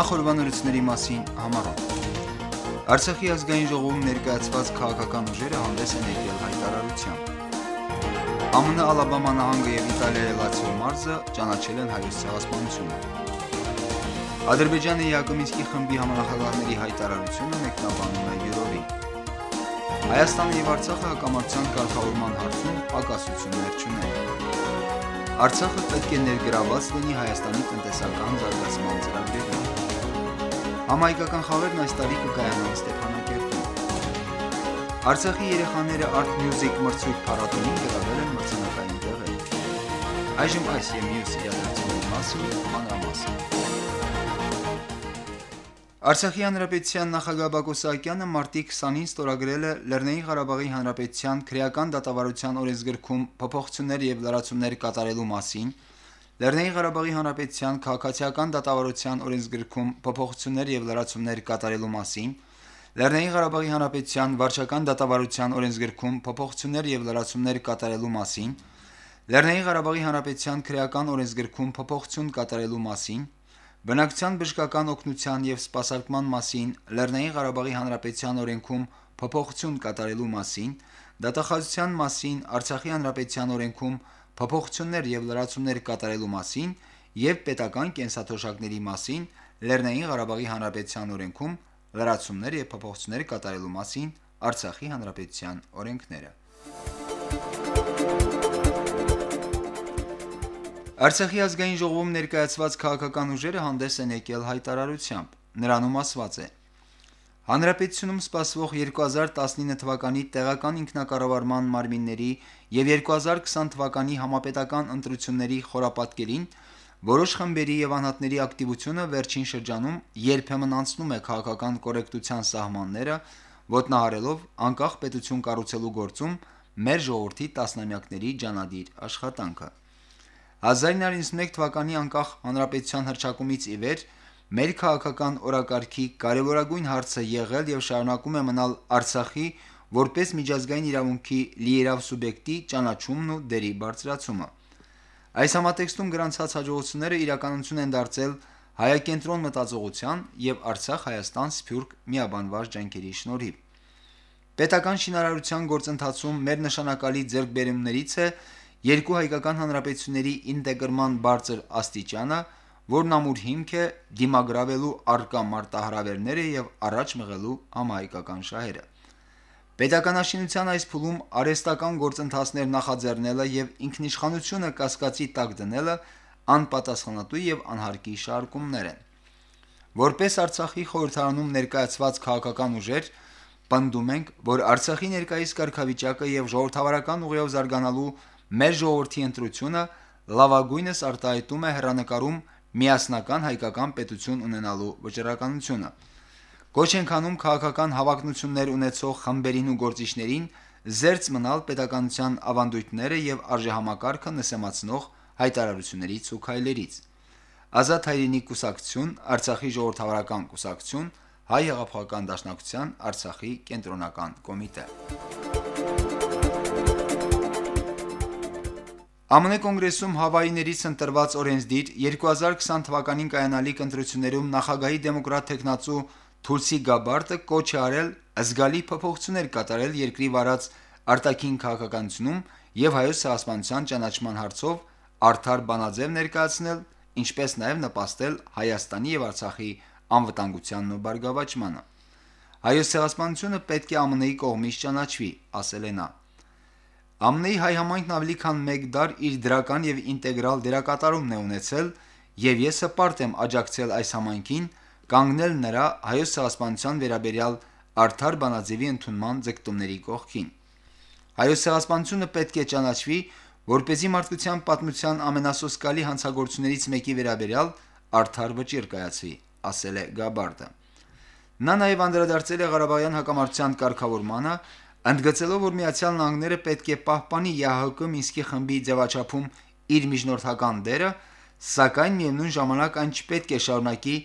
Նախորbanությունների մասին համառոտ Արցախի ազգային ժողովում ներկայացված քաղաքական ուժերը հանդես են եկել հայտարարությամբ։ ԱՄՆ Ալաբամա նահանգը եւ Իտալիայի Լացիո մարզը ճանաչել են հայոց ցեղասպանությունը։ Ադրբեջանը ԵԱԿ Մինսկի խմբի համանախագահների հայտարարությունը մեկնաբանում է յուրովի։ Հայաստանը եւ Արցախը հակամարտության կարգավորման հարցում ակասություններ չունեն։ Արցախը պետք է ներգրաված լինի Հայաստանի տնտեսական զարգացման ծրագրերում։ Համայկական խաղերն այս տարի կկայանան Ստեփանակերտում։ Արցախի երեխաները Art Music մրցույթ փառատոնին գրավել են մրցանակային տեղեր։ Այժմ այս եւ մյուս իրադարձությունների մասին մանրամասն։ Արցախի հանրապետության նախագահ Բակո Սահակյանը մարտի 20-ին ստորագրել է Լեռնային Ղարաբաղի հանրապետության քրեական դատավարության օրենսգրքում փոփոխություններ եւ լրացումներ կատարելու մասին, Լեռնային Ղարաբաղի հանրապետության քաղաքացիական դատավարության օրենսգրքում փոփոխություններ եւ լրացումներ կատարելու մասին, Լեռնային Ղարաբաղի հանրապետության վարչական դատավարության օրենսգրքում փոփոխություններ եւ լրացումներ կատարելու մասին, Լեռնային Ղարաբաղի հանրապետության քրեական օրենսգրքում փոփոխություն կատարելու մասին, Բնակչության բժշկական օգնության եւ սպասարկման մասին Լեռնային Ղարաբաղի Հանրապետության օրենքում փոփոխություն կատարելու մասին, դատախազության մասին Արցախի Հանրապետության օրենքում փոփոխություններ եւ լրացումներ կատարելու մասին եւ պետական կենսաթոշակների մասին Լեռնային Ղարաբաղի Հանրապետության օրենքում լրացումներ եւ փոփոխություններ կատարելու մասին Արցախի Հանրապետության օրենքները Արցախի ազգային ժողովում ներկայացված քաղաքական ուժերը հանդես են եկել հայտարարությամբ։ Նրանում ասված է. Հանրապետությունում սպասվող 2019 թվականի տեղական ինքնակառավարման մարմինների եւ 2020 թվականի համապետական ընտրությունների խորապատկերին որոշ խմբերի եւ անհատների ակտիվությունը վերջին շրջանում երբեմն անցնում է քաղաքական կոռեկտության սահմանները, ոտնահարելով անկախ պետություն կառուցելու գործում մեր ժողովրդի տասնամյակների ջանադիր աշխատանքը։ 1991 թվականի անկախ հանրապետության հռչակումից ի վեր մեր քաղաքական օրակարգի կարևորագույն հարցը եղել եւ շարունակում է մնալ Արցախի որպես միջազգային իրավունքի լիերավ սուբյեկտի ճանաչումն ու դերի բարձրացումը։ Այս համատեքստում գրանցած հաջողությունները իրականություն են դարձել հայակենտրոն մտածողության եւ Արցախ-Հայաստան սփյուռք միաբանված ջանքերի շնորհիվ։ Պետական շինարարության գործընթացում մեր նշանակալի ձեռքբերումներից է երկու հայկական հանրապետությունների ինտեգրման բարձր աստիճանը, որն ամուր հիմք է դիմագրավելու արկա մարտահրավերները եւ առաջ մղելու համահայկական շահերը։ Պետականաշինության այս փուլում արհեստական գործընթացներ նախաձեռնելը եւ ինքնիշխանությունը կասկածի տակ դնելը անպատասխանատու եւ անհարկի շարժումներ են։ Որպես Արցախի խորհրդարանում ներկայացված քաղաքական ուժեր պնդում ենք, որ Արցախի ներկայիս կարգավիճակը եւ ժողովրդավարական ուղիով զարգանալու Մեր ժողովրդի ընտրությունը լավագույնս արտահայտում է հերանեկարում միասնական հայկական պետություն ունենալու վճռականությունը։ Կոչ ենք անում քաղաքական հավակնություններ ունեցող խմբերին ու գործիչներին զերծ մնալ պետականության ավանդույթները եւ արժեհամակարգը նսեմացնող հայտարարություններից ու քայլերից։ Ազատ հայրենի կուսակցություն, Արցախի ժողովրդավարական կուսակցություն, Հայ հեղափոխական դաշնակցության Արցախի կենտրոնական կոմիտե։ ԱՄՆ կոնգրեսում Հավայիներից ընտրված օրենսդիր 2020 թվականին կայանալիք ընտրություններում նախագահի դեմոկրատ տեխնացու Թուլսի Գաբարտը կոչ է արել զգալի փոփոխություններ կատարել երկրի վարած արտաքին քաղաքականությունում եւ հայոց ցեղասպանության ճանաչման հարցով արդար բանաձև ներկայացնել, ինչպես նաեւ նպաստել Հայաստանի եւ Արցախի անվտանգությանն ու բարգավաճմանը։ Հայոց ցեղասպանությունը պետք է ԱՄՆ-ի կողմից ճանաչվի, ասել է նա։ ԱՄՆ-ի հայ համայնքն ավելի քան 1 դար իր դրական եւ ինտեգրալ դերակատարումն է ունեցել եւ ես հպարտ եմ աջակցել այս համայնքին կանգնել նրա հայոց ցեղասպանության վերաբերյալ արդար բանաձևի ընդունման ձգտումների կողքին։ Հայոց ցեղասպանությունը պետք է ճանաչվի, որ เป զի մարդկության պատմության ամենասոսկալի հանցագործություններից մեկի վերաբերյալ արդար վճիռ կայացվի, ասել է Գաբարդը։ Նա նաև անդրադարձել է Ղարաբաղյան հակամարտության կարգավորմանը, ընդգծելով, որ Միացյալ Նահանգները պետք է պահպանի ԵԱՀԿ Մինսկի խմբի ձևաչափում իր միջնորդական դերը, սակայն միևնույն ժամանակ այն չպետք է շարունակի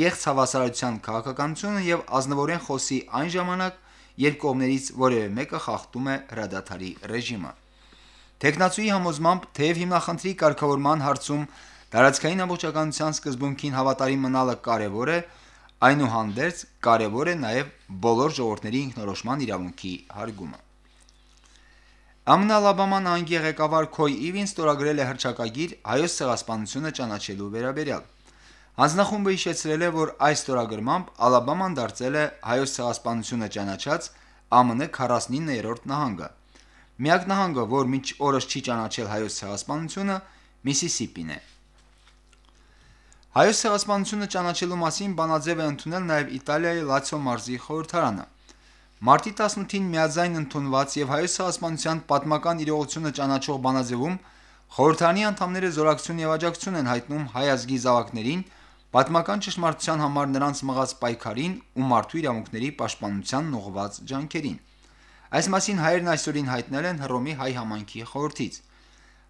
կեղծ հավասարության քաղաքականությունը եւ ազնվորեն խոսի այն ժամանակ, երբ կողմներից որևէ մեկը խախտում է հրադադարի ռեժիմը։ Տեխնացուի համոզմամբ թեև հիմնախնդրի կարգավորման հարցում Տարածքային ամբողջականության սկզբունքին հավատարիմ մնալը կարևոր է, այնուհանդերձ կարևոր է նաև բոլոր ժողովրդների ինքնորոշման իրավունքի հարգումը։ ԱՄՆ Ալաբաման անգի ղեկավար Քոյ Իվին ստորագրել է հրճակագիր հայոց ցեղասպանությունը ճանաչելու վերաբերյալ։ Հանձնախումբը հիշեցրել է, որ այս ստորագրմամբ Ալաբաման դարձել է հայոց ցեղասպանությունը ճանաչած ԱՄՆ 49-րդ նահանգը։ Միակ նահանգը, որ մինչ օրս չի ճանաչել հայոց ցեղասպանությունը, Միսիսիպին է։ Հայոց ցեղասպանությունը ճանաչելու մասին բանաձև է ընդունել նաև Իտալիայի Լացիո մարզի խորհրդարանը։ Մարտի 18-ին միաձայն ընդունված եւ հայոց ցեղասպանության պատմական իրողությունը ճանաչող բանաձևում խորհրդարանի անդամները զորակցություն եւ աջակցություն են հայտնում հայ ազգի զավակներին պատմական ճշմարտության համար նրանց մղած պայքարին ու մարդու իրավունքների պաշտպանությանն ուղղված ջանքերին։ Այս մասին հայերն այսօրին հայտնել են Հռոմի հայ համայնքի խորհրդից։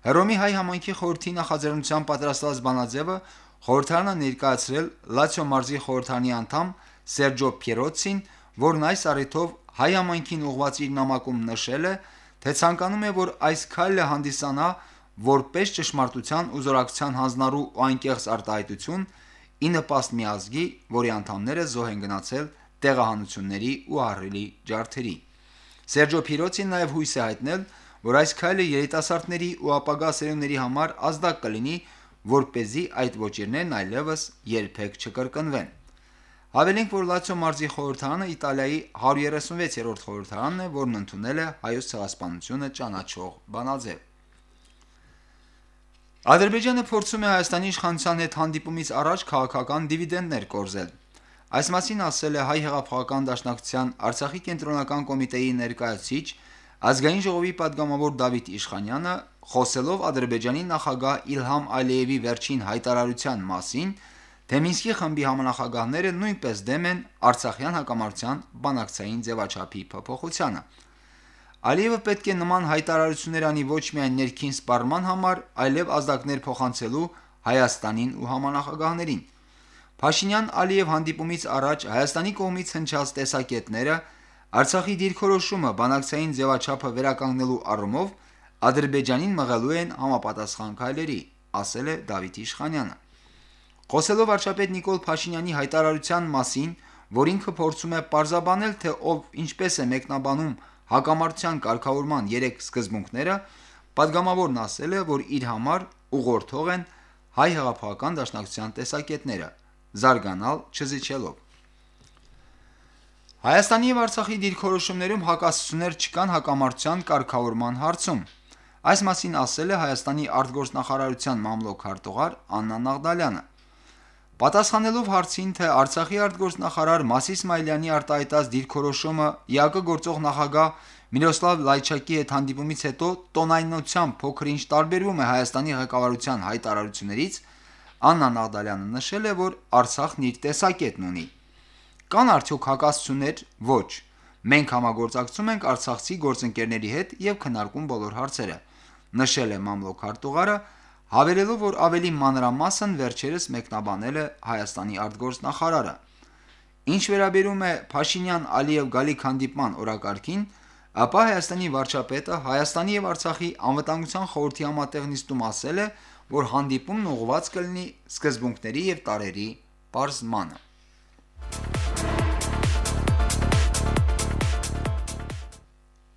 Հռոմի հայ համայնքի խորհրդի նախաձեռնությամբ պատրաստված բանաձևը խորհրդարանը ներկայացրել Լացիո մարզի խորհրդարանի անդամ Սերջո Պիերոցին, որն այս առիթով հայ համայնքին ուղղված իր նամակում նշել է, թե ցանկանում է, որ այս քայլը հանդիսանա որպես ճշմարտության ու զորակցության հանձնարու ու անկեղծ արտահայտություն ի նպաստ մի ազգի, որի անդամները զոհ են գնացել տեղահանությունների ու ահռելի ջարդերի։ Սերջո Փիրոցին նաև հույս է հայտնել, որ այս քայլը երիտասարդների ու ապագա սերունդների համար ազդակ կլինի, որ เป զի այդ ոչիրներն այլևս երբեք չկրկնվեն։ Հավելենք, որ Լացիո մարզի խորհրդարանը Իտալիայի 136-րդ խորհրդարանն է, որն ընդունել է հայոց ցեղասպանությունը ճանաչող բանաձև։ Ադրբեջանը փորձում է Հայաստանի իշխանության հետ հանդիպումից առաջ քաղաքական դիվիդենդներ կորզել։ Այս մասին ասել է Հայ հեղափոխական դաշնակցության Արցախի կենտրոնական կոմիտեի ներկայացուցիչ Ազգային ժողովի падգամավոր Դավիթ Իշխանյանը խոսելով Ադրբեջանի նախագահ Իլհամ Ալիևի վերջին հայտարարության մասին, թե Մինսկի խմբի համանախագահները նույնպես դեմ են Արցախյան հակամարտության բանակցային ձևաչափի փոփոխությանը։ Ալիևը պետք է նման հայտարարություններ անի ոչ միայն ներքին սպառման համար, այլև ազդակներ փոխանցելու Հայաստանին ու համանախագահներին։ Փաշինյան Ալիև հանդիպումից առաջ Հայաստանի կողմից հնչած տեսակետները Արցախի դիրքորոշումը բանակցային ձևաչափը վերականգնելու առումով Ադրբեջանին մղելու են համապատասխան քայլերի, ասել է Դավիթ Իշխանյանը։ Խոսելով վարչապետ Նիկոլ Փաշինյանի հայտարարության մասին, որ ինքը փորձում է պարզաբանել, թե ով ինչպես է մեկնաբանում հակամարտության կարգավորման 3 սկզբունքները, падգամավորն ասել է, որ իր համար ուղղորդող են հայ հեղափոխական դաշնակցության տեսակետները՝ զարգանալ չզիջելով։ Հայաստանի եւ Արցախի դիրքորոշումներում հակասություններ չկան հակամարտության կարգավորման հարցում։ Այս մասին ասել է Հայաստանի արտգործնախարարության մամլոք հարտուղար Աննա Նաղդալյանը։ Պատասխանելով հարցին, թե Արցախի արտգործնախարար Մասիս Սմայլյանի արտահայտած դիրքորոշումը ՀԱԿ գործող նախագահ Միրոսլավ Լայչակի հետ հանդիպումից հետո տոնայնությամբ փոքր-ինչ տարբերվում է Հայաստանի ղեկավարության հայտարարություններից, Աննա Նաղդալյանը նշել է, որ Արցախն իր տեսակետն ունի։ Կան արդյոք հակասություններ։ Ոչ։ Մենք համագործակցում ենք արցախցի գործընկերների հետ եւ քննարկում բոլոր հարցերը, նշել է մամլոք հարտուղարը, հավելելով, որ ավելի մանրամասն վերջերս մեկնաբանել է Հայաստանի արտգործնախարարը։ Ինչ վերաբերում է Փաշինյան-Ալիև գալիք հանդիպման օրակարգին, ապա Հայաստանի վարչապետը Հայաստանի եւ Արցախի անվտանգության խորհրդի համատեղ նիստում ասել է, որ հանդիպումն ուղղված կլինի սկզբունքների եւ տարերի պարզմանը։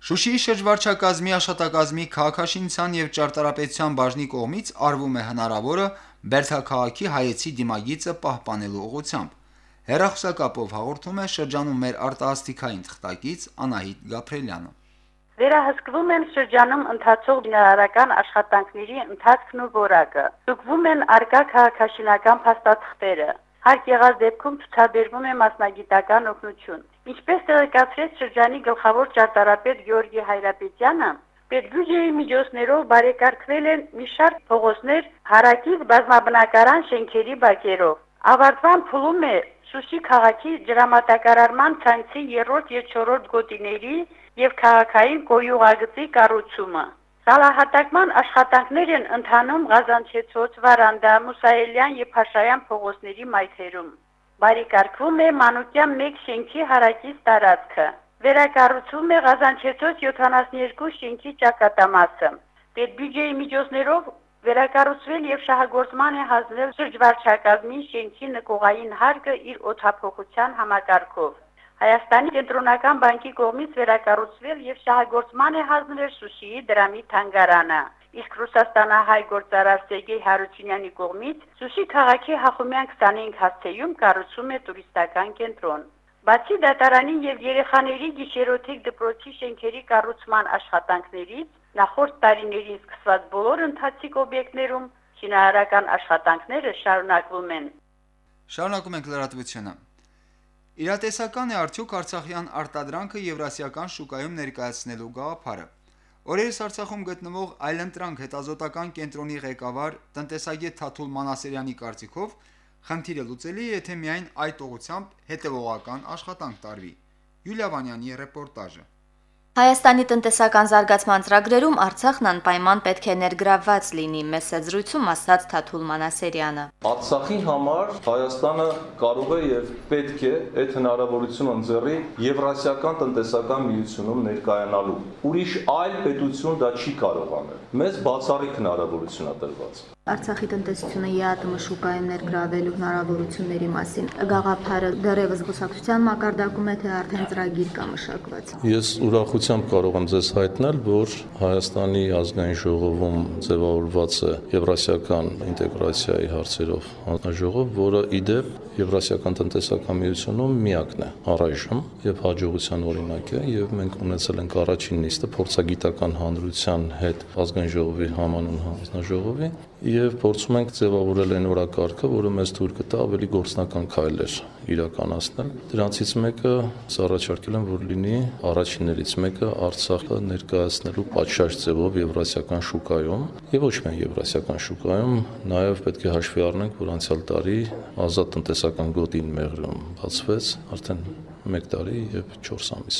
Շուշիի շրջվարչակազմի աշխատակազմի քաղաքաշինության եւ ճարտարապետության բաժնի կողմից արվում է հնարավորը Բերթաքաղաքի հայեցի դիմագիծը պահպանելու ուղղությամբ։ Հերախոսակապով հաղորդում է շրջանում մեր արտահասթիկային թղթակից Անահիտ Գաբրելյանը։ Վերահսկվում են շրջանում ընթացող բնարարական աշխատանքների ընթացքն ու որակը։ Ստուգվում են արկա քաղաքաշինական փաստաթղթերը։ Հարկ եղած դեպքում ցուցաբերվում է մասնագիտական օգնություն։ Ինչպես տեղեկացրեց շրջանի գլխավոր ճարտարապետ Գյորգի Հայրապետյանը, Պետբյուջեի միջոցներով բարեկարգվել են մի շարք փողոցներ հարակից բազմաբնակարան շենքերի բակերով։ Ավարտման փուլում է Շուշի քաղաքի ջրամատակարարման ցանցի 3-րդ եւ 4-րդ գոտիների եւ քաղաքային գոյուղագծի կառուցումը։ Սալահատակման աշխատանքներ են ընթանում Ղազանչեցոց, Վարանդա, Մուսայելյան եւ Փաշայան փողոցների մայթերում։ Բարեկարգվում է Մանուկյան 1 շենքի հարակից տարածքը։ Վերակառուցվում է Ղազանչեցոց 72 շենքի ճակատամասը։ Պետբյուջեի միջոցներով Վերակառուցվել եւ շահագործման է հանձնել շրջվարչակազմի շենքի նկողային հարկը իր օթափողության համակարգով։ Հայաստանի կենտրոնական բանկի կողմից վերակառուցվել եւ շահագործման է հանձնել Շուշիի դրամի թանգարանը իսկ Ռուսաստանահայ գործարար Սերգեյ Հարությունյանի կողմից Շուշի քաղաքի Հախումյան 25 հաստեյում կառուցում է տուրիստական կենտրոն։ Բացի դատարանի եւ երեխաների գիշերօթիկ դպրոցի շենքերի կառուցման աշխատանքներից նախորդ տարիներին սկսված բոլոր ընթացիկ օբյեկտներում շինարարական աշխատանքները շարունակվում են։ Շարունակում ենք լրատվությունը։ Իրատեսական է արդյոք Արցախյան արտադրանքը Եվրասիական շուկայում ներկայացնելու գաղափարը։ Օրերս Արցախում գտնվող այլընտրանք հետազոտական կենտրոնի ղեկավար տնտեսագետ Թաթուլ Մանասերյանի կարծիքով Խնդիրը լուծելի է, եթե միայն այդ ուղղությամբ հետևողական աշխատանք տարվի։ Յուլիա Վանյանի ռեպորտաժը։ Հայաստանի տնտեսական զարգացման ծրագրերում Արցախն անպայման պետք է ներգրավված լինի, մեծ զրույցում ասաց Թաթուլ Մանասերյանը։ Արցախի համար Հայաստանը կարող է եւ պետք է այդ հնարավորությունը ընձեռի Եվրասիական տնտեսական միությունում ներկայանալու։ Ուրիշ այլ պետություն դա չի կարող անել։ Մեզ բացառիկ հնարավորություն է տրված։ Արցախի տնտեսությունը ԵԱՏՄ շուկայում ներգրավելու հնարավորությունների մասին գաղափարը դեռևս զբոսակցության մակարդակում է թե արդեն ծրագիր կա մշակված։ Ես ուրախությամբ կարող եմ ձեզ հայտնել, որ Հայաստանի ազգային ժողովում ձևավորված է Եվրասիական ինտեգրացիայի հարցերով հանձնաժողով, որը իդեպ Եվրասիական տնտեսական միությունում միակն է առայժմ եւ հաջողության օրինակ է եւ մենք ունեցել ենք առաջին նիստը փորձագիտական հանրության հետ ազգային ժողովի համանուն հանձնաժողովի եւ փորձում ենք ձևավորել այն օրակարգը, որը մեզ թույլ կտա ավելի գործնական քայլեր իրականացնել։ Դրանցից մեկը առաջարկել եմ, որ լինի առաջիններից մեկը Արցախը ներկայացնելու պատշաճ ձևով եվրասիական շուկայում եւ ոչ միայն եվրասիական շուկայում, նաեւ պետք է հաշվի առնենք, որ անցյալ տարի ազատ տնտեսական գոտին մեղրում բացվեց արդեն 1 տարի եւ 4 ամիս։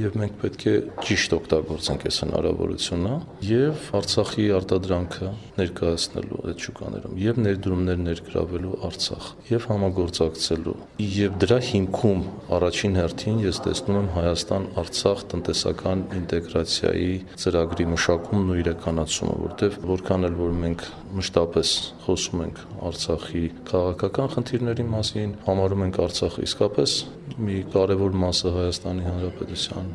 Եվ մենք պետք է ճիշտ օգտագործենք այս հնարավորությունը եւ Արցախի արտադրանքը ներկայացնելու այդ շուկաներում եւ ներդրումներ ներգրավելու Արցախ եւ համագործակցելու։ Եվ դրա հիմքում առաջին հերթին ես տեսնում եմ Հայաստան-Արցախ տնտեսական ինտեգրացիայի ծրագրի մշակումն ու իրականացումը, որտեղ որքան էլ որ մենք մշտապես խոսում ենք Արցախի քաղաքական խնդիրների մասին, համարում ենք Արցախը իսկապես մի կարևոր մասը Հայաստանի Հանրապետության,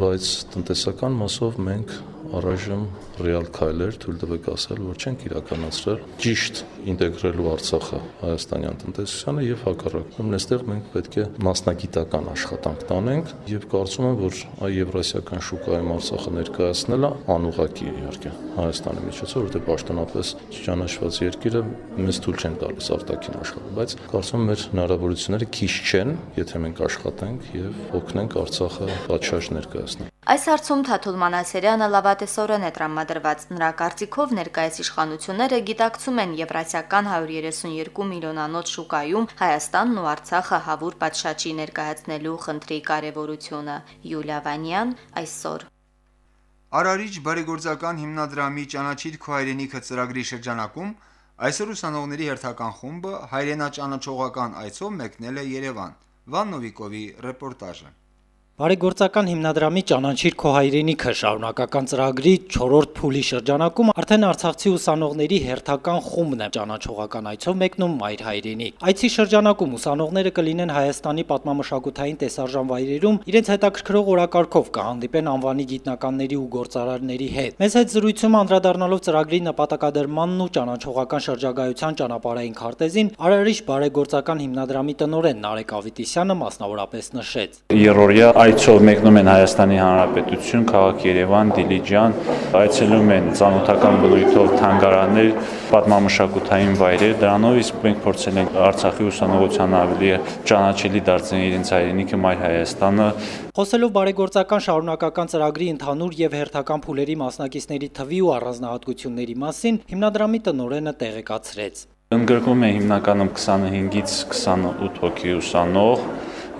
բայց տնտեսական մասով մենք առայժմ ռեալ քայլեր թույլ տվեք ասել, որ չենք իրականացրել ճիշտ ինտեգրելու Արցախը հայաստանյան տնտեսությանը եւ հակառակն այստեղ մենք պետք է մասնագիտական աշխատանք տանենք եւ կարծում եմ, որ այ եվրասիական շուկայում Արցախը ներկայացնելը անուղակի իհարկե Հայաստանի միջոցով, որտեղ պաշտոնապես չճանաչված երկիրը մեզ թույլ չեն տալիս արտաքին աշխատել, բայց կարծում եմ մեր հնարավորությունները քիչ չեն, եթե մենք աշխատենք եւ օգնենք Արցախը պատշաճ ներկայացնել։ Այս հարցում Թաթուլ Մանասերյանը լավատեսորեն է տրամադրված։ Նրա կարծիքով ներկայիս իշխանությունները գիտակցում են Եվրասիական 132 միլիոնանոց շուկայում Հայաստանն ու Արցախը հավուր պատշաճի ներկայացնելու խնդրի կարևորությունը։ Յուլիա Վանյան այսօր Արարիչ բարեգործական հիմնադրամի ճանաչիր քո հայրենիքը ծրագրի շրջանակում այսօր ուսանողների հերթական խումբը հայրենաճանաչողական այցով մեկնել է Երևան։ Վաննովիկովի ռեպորտաժը Բարեգործական հիմնադրամի ճանաչիր քո հայրենիքը շարունակական ծրագրի 4-րդ փուլի շրջանակում արդեն Արցախցի ուսանողների հերթական խումբն է ճանաչողական այցով մեկնում Մայր հայրենիք։ Այցի շրջանակում ուսանողները կլինեն Հայաստանի պատմամշակութային տեսարժան վայրերում, իրենց հետաքրքրող օրակարգով կհանդիպեն անվանի գիտնականների ու գործարարների հետ։ Մեզ հետ զրույցում անդրադառնալով ծրագրի նպատակադրմանն ու ճանաչողական շրջագայության ճանապարհային քարտեզին, Արարիչ բարեգործական հիմնադրամի տնօրեն Նարեկ Ավետիսյանը մասնավորապես նշեց. Երորյա այցով մեկնում են Հայաստանի Հանրապետություն, քաղաք Երևան, Դիլիջան, այցելում են ցանոթական բնույթով թանգարաններ, պատմամշակութային վայրեր, դրանով իսկ մենք փորձել ենք Արցախի ուսանողության ավելի ճանաչելի դարձնել իրենց հայրենիքը Մայր Հայաստանը։ Խոսելով բարեգործական շարունակական ծրագրի ընդհանուր եւ հերթական փուլերի մասնակիցների թվի ու առանձնահատկությունների մասին հիմնադրամի տնօրենը տեղեկացրեց։ Ընդգրկում է հիմնականում 25-ից 28 հոգի ուսանող,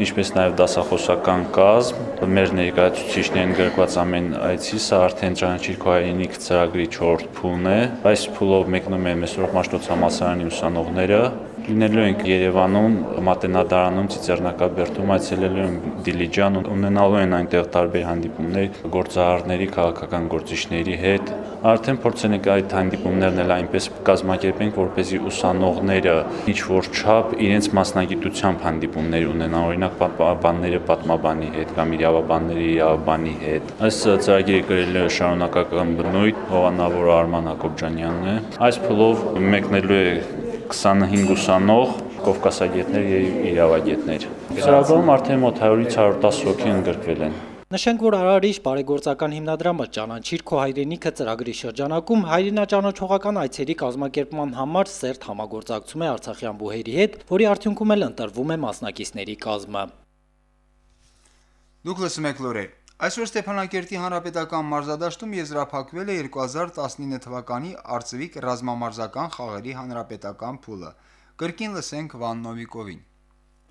ինչպես նաև դասախոսական կազմ, մեր ներկայացուցիչներն գրկված ամեն այցի, սա արդեն ճանաչիր քո հայրենիք ծրագրի 4-րդ փուլն է։ Այս փուլով մեկնում են Մեսրոպ Մաշտոց համալսարանի ուսանողները, լինելու ենք Երևանում, Մատենադարանում, Ցիցեռնակաբերդում, այցելելու են Դիլիջան, ունենալու են այնտեղ տարբեր հանդիպումներ գործարարների, քաղաքական գործիչների հետ։ Արդեն փորձել ենք այդ հանդիպումներն էլ այնպես կազմակերպենք, որպեսզի ուսանողները ինչ որ չափ իրենց մասնագիտությամբ հանդիպումներ ունենան, օրինակ բանները պատմաբանի հետ կամ իրավաբանների իրավաբանի հետ։ Այս ծրագիրը գրել է շարունակական բնույթ Հովանավոր Արման Հակոբյանյանն է։ Այս փլով մեկնելու է 25 ուսանող կովկասագետներ եւ իրավագետներ։ Ծրագրում արդեն մոտ 100-ից 110 հոգի ընդգրկվել են։ Նշենք, որ Արարիչ բարեգործական հիմնադրամը ճանաչիր քո հայրենիքը ծրագրի շրջանակում հայրենաճանաչողական այցերի կազմակերպման համար սերտ համագործակցում է Արցախյան բուհերի հետ, որի արդյունքում էլ ընտրվում է մասնակիցների կազմը։ Դուք լսում եք լուրեր։ Այսօր Ստեփանակերտի հանրապետական մարզադաշտում եզրափակվել է 2019 թվականի Արծվիկ ռազմամարզական խաղերի հանրապետական փուլը։ Կրկին լսենք Վան Նովիկովին։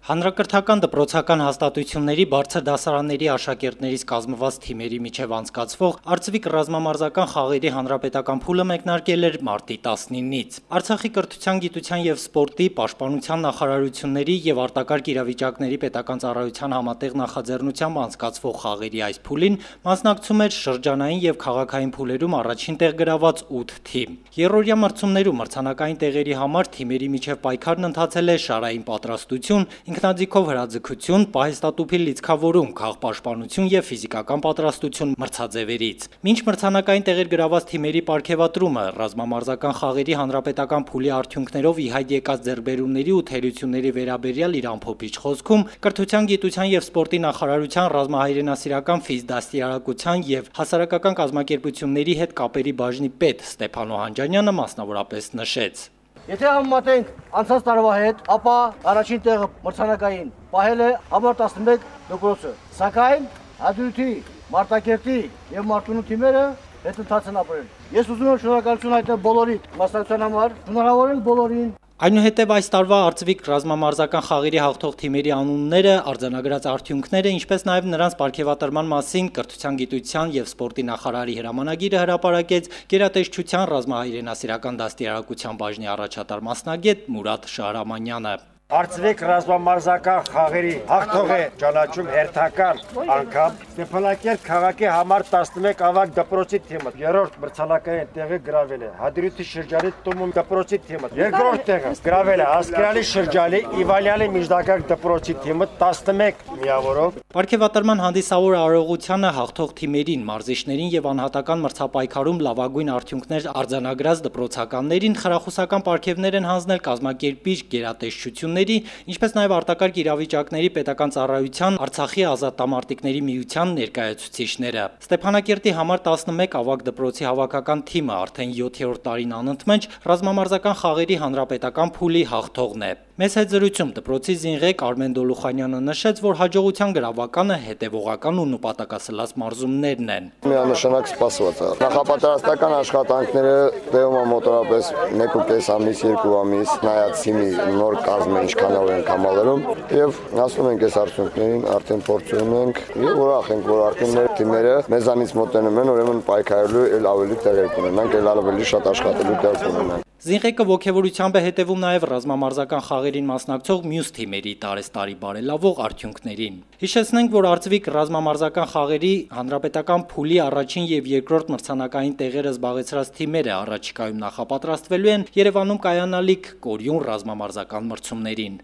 Հանրակրթական դպրոցական հաստատությունների բարձր դասարանների աշակերտներից կազմված թիմերի միջև անցկացվող Արծվիկ ռազմամարզական խաղերի հանրապետական փուլը մեկնարկել էր մարտի 19-ից։ Արցախի կրթության, գիտության եւ սպորտի, պաշտպանության նախարարությունների եւ արտակարգ իրավիճակների պետական ծառայության համատեղ նախաձեռնությամբ անցկացվող խաղերի այս փուլին մասնակցում էր շրջանային եւ քաղաքային փուլերում առաջին տեղ գրաված 8 թիմ։ Երրորդյա մրցումներում մրցանակային տեղերի համար թիմերի միջև պայքարն ընթացել է շարային պատրաստություն, ինքնաձիգով հրաձգություն, պահեստատուփի լիցքավորում, քաղաքապաշտպանություն եւ ֆիզիկական պատրաստություն մրցաձևերից։ Մինչ մրցանակային տեղեր գրաված թիմերի ապարքեվատրումը ռազմամարզական խաղերի հանրապետական փուլի արդյունքներով ի հայտ եկած ձեռբերումների ու թերությունների վերաբերյալ իր ամփոփիչ խոսքում կրթության, գիտության եւ սպորտի նախարարության ռազմահայրենասիրական ֆիզդաստիարակության եւ հասարակական կազմակերպությունների հետ կապերի բաժնի պետ Ստեփան Օհանջանյանը մասնավորապես նշեց. Եթե համեմատենք անցած տարվա հետ, ապա առաջին տեղը մրցանակային պահել է համար 11 դպրոցը։ Սակայն Հադրութի, Մարտակերտի եւ Մարտունու թիմերը հետ ընթաց են ապրել։ Ես ուզում եմ շնորհակալություն հայտնել բոլորի մասնակցության համար, շնորհավորել բոլորին Այնուհետև այս տարվա արծվիկ ռազմամարզական խաղերի հաղթող թիմերի անունները, արձանագրած արդյունքները, ինչպես նաև նրանց ապարքեվատրման մասին կրթության, գիտության եւ սպորտի նախարարի հրամանագիրը հրապարակեց Գերատեսչության ռազմահայրենասիրական դաստիարակության բաժնի առաջատար մասնագետ Մուրադ Շահրամանյանը։ Արծվիկ ռազմամարզական խաղերի հաղթող է ճանաչում հերթական անգամ Ստեփանակերտ քաղաքի համար 11 ավագ դպրոցի թիմը երրորդ մրցանակային տեղը գրավել է Հադրութի շրջանի Տումում դպրոցի թիմը երկրորդ տեղը գրավել է Ասկերալի շրջանի Իվալյանի միջնակարգ դպրոցի թիմը 11 միավորով Պարքեվատրման հանդիսավոր արարողությանը հաղթող թիմերին, մարզիչներին եւ անհատական մրցապայքարում լավագույն արդյունքներ արձանագրած դպրոցականներին խրախուսական պարգևներ են հանձնել կազմակերպիչ գերատեսչություններ ընկերությունների, ինչպես նաև արտակարգ իրավիճակների պետական ծառայության Արցախի ազատամարտիկների միության ներկայացուցիչները։ Ստեփանակերտի համար 11 ավագ դպրոցի հավաքական թիմը արդեն 7-րդ տարին անընդմեջ ռազմամարզական խաղերի հանրապետական փուլի հաղթողն է։ Մեծ հետ զրույցում դպրոցի զինղեկ Արմեն Դոլուխանյանը նշեց, որ հաջողության գրավականը հետևողական ու նպատակասլաց մարզումներն են։ Միանշանակ սպասված է։ Նախապատրաստական աշխատանքները տևում է մոտավորապես 1.5 ամիս, 2 ամիս, նայած թիմի նոր կազմը ինչքանով ենք համալրում եւ ասում ենք այս արդյունքներին արդեն փորձում ենք եւ ուրախ ենք որ արդյունքները թիմերը մեզանից մոտենում են ուրեմն պայքարելու էլ ավելի տեղեր կունենանք, էլ ավելի շատ աշխատելու տեղ կունենանք։ Զինղեկը ողջևորությամբ է հետևում նաև ռազմամարզական խաղերին մասնակցող մյուս թիմերի տարեստարի բարելավող արդյունքներին։ Հիշեցնենք, որ Արծվիկ ռազմամարզական խաղերի հանրապետական փուլի առաջին եւ երկրորդ մրցանակային տեղերը զբաղեցրած թիմերը առաջիկայում նախապատրաստվելու են Երևանում կայանալիք Կորյուն ռազմամարզական մրցումներին։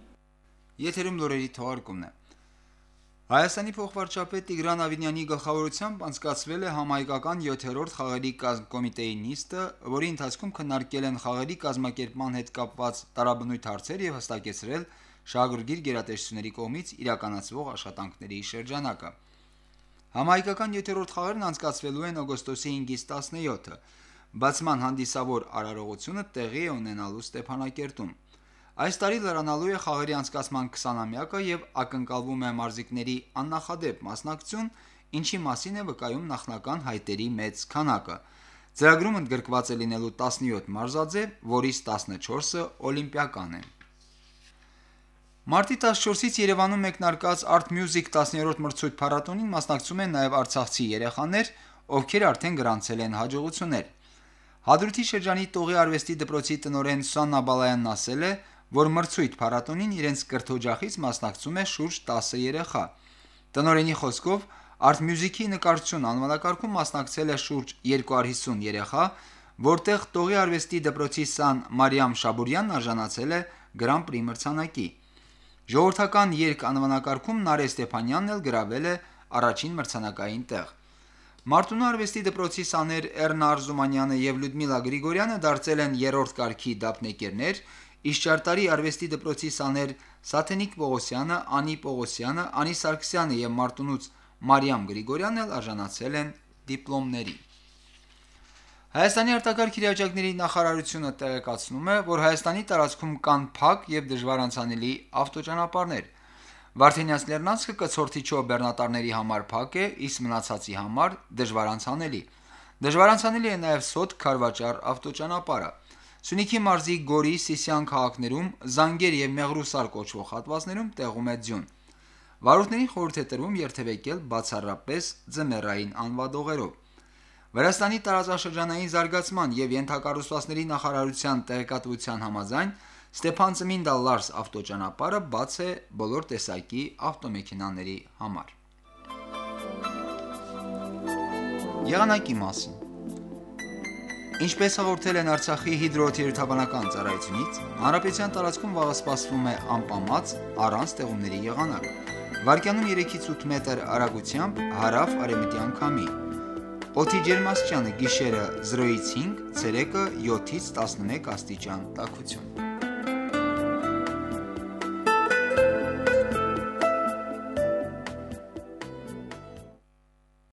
Եթերում լուրերի թողարկումն է։ Հայաստանի փոխվարչապետ Տիգրան Ավինյանի գլխավորությամբ անցկացվել է համահայկական 7-րդ խաղերի կոմիտեի նիստը, որի ընթացքում քննարկել են խաղերի կազմակերպման հետ կապված տարաբնույթ հարցեր եւ հստակեցրել շահագրգիռ գերատեսչությունների կողմից իրականացվող աշխատանքների շրջանակը։ Համահայկական 7-րդ խաղերն անցկացվելու են օգոստոսի 5-ից 17-ը։ Բացման հանդիսավոր արարողությունը տեղի է ունենալու Ստեփանակերտում։ Այս տարի լրանալու է խաղերի անցկացման 20-ամյակը եւ ակնկալվում է մարզիկների աննախադեպ մասնակցություն, ինչի մասին է վկայում նախնական հայտերի մեծ քանակը։ Ծրագրում ընդգրկված է լինելու 17 մարզաձև, որից 14-ը օլիմպիական են։ Մարտի 14-ից Երևանում մեկնարկած Art Music 10-րդ մրցույթ փառատոնին մասնակցում են նաև արցախցի երեխաներ, ովքեր արդեն գրանցել են հաջողություններ։ Հադրութի շրջանի Տողի արվեստի դպրոցի տնօրեն Սաննա Բալայանն ասել է, որ մրցույթ փառատոնին իրենց կրթօջախից մասնակցում է շուրջ 10 երեխա։ Տնորենի խոսքով Art Music-ի նկարչություն անվանակարգում մասնակցել է շուրջ 250 երեխա, որտեղ Տողի արվեստի դպրոցի սան Մարիամ Շաբուրյանն արժանացել է Գրան-պրի մրցանակի։ Ժողովրդական երկ անվանակարգում Նարե Ստեփանյանն էլ գրավել է առաջին մրցանակային տեղ։ Մարտունու արվեստի դպրոցի սաներ Էռնա Արզումանյանը եւ Լյուդմիլա Գրիգորյանը դարձել են երրորդ կարգի դափնեկերներ, իսկ Ճարտարի արվեստի դպրոցի սաներ Սաթենիկ Պողոսյանը, Անի Պողոսյանը, Անի Սարգսյանը եւ Մարտունուց Մարիամ Գրիգորյանն էլ արժանացել են դիպլոմների։ Հայաստանի արտակարգ իրավիճակների նախարարությունը տեղեկացնում է, որ Հայաստանի տարածքում կան փակ եւ դժվարանցանելի ավտոճանապարհներ։ Վարդենյաց Լեռնանցքը կցորթիչով բեռնատարների համար փակ է, իսկ մնացածի համար դժվարանցանելի։ Դժվարանցանելի է նաեւ Սոտ Խարվաճար ավտոճանապարհը։ Սյունիքի մարզի Գորի, Սիսիան քաղաքներում Զանգեր եւ Մեղրուսար կոչվող հատվածներում տեղում է ձյուն։ Վարորդների խորհուրդ է տրվում երթևեկել բացառապես ձմեռային անվադողերով։ Վրաստանի տարածաշրջանային զարգացման եւ յենթակառուցվածքների նախարարության տեղեկատվության համաձայն Ստեփան Ծմինդա Լարս ավտոճանապարհը բաց է բոլոր տեսակի ավտոմեքենաների համար։ Եղանակի մասին Ինչպես հաղորդել են Արցախի հիդրոթերապանական ծառայությունից, հանրապետության տարածքում վաղը սպասվում է անպամած առանց տեղումների եղանակ։ Վարկյանում 3-ից 8 մետր արագությամբ հարավ արևմտյան քամի։ Օդի ջերմաստիճանը գիշերը 0-ից 5, ցերեկը 7-ից 11 աստիճան տաքություն։